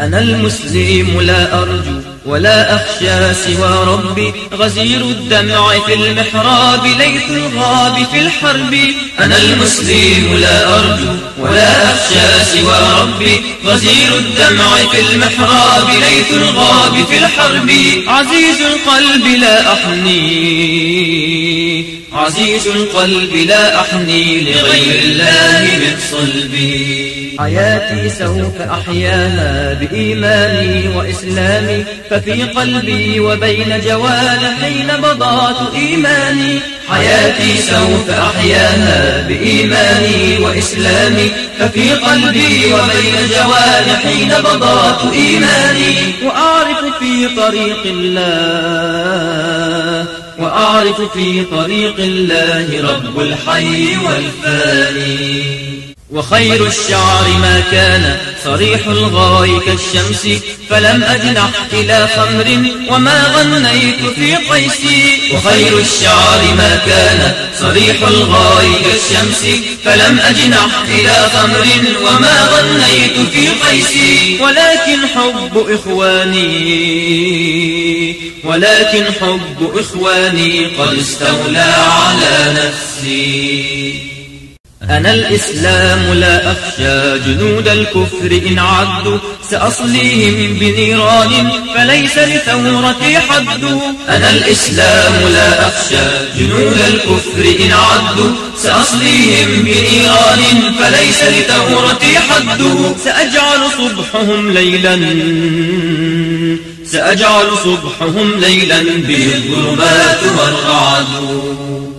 أنا المسلم لا أرجو ولا أخشى سوى ربي. غزير الدمع في المحراب ليث الغاب في الحرب. أنا المسلم لا أرجو ولا أخشى سوى ربي. غزير الدمع في المحراب ليث الغاب في الحرب. عزيز القلب لا أحني عزيز القلب لا أحني لغير الله من صلبي. حياتي سوف أحياها بإيماني وإسلامي ففي قلبي وبين جوانحي نبضات إيماني. حياتي سوف أحياها بإيماني وإسلامي ففي قلبي وبين جوانحي نبضات إيماني. وأعرف في طريق الله وأعرف في طريق الله رب الحي والفاني. وخير الشعر ما كان صريح الغاي كالشمس فلم أجنح إلى خمر وما غنيت في قيسي وخير الشعر ما كان صريح الغاي كالشمس فلم أجنح إلى خمر وما غنيت في قيسي ولكن حب إخواني ولكن حب إخواني قد استولى على نفسي. أنا الإسلام لا أخشى جنود الكفر إن عدوا سأصليهم بنيران فليس لثورتي حد. أنا الإسلام لا أخشى جنود الكفر إن عدوا سأصليهم بنيران فليس لثورتي حد. سأجعل صبحهم ليلا سأجعل صبحهم ليلا به الظلمات والرعد.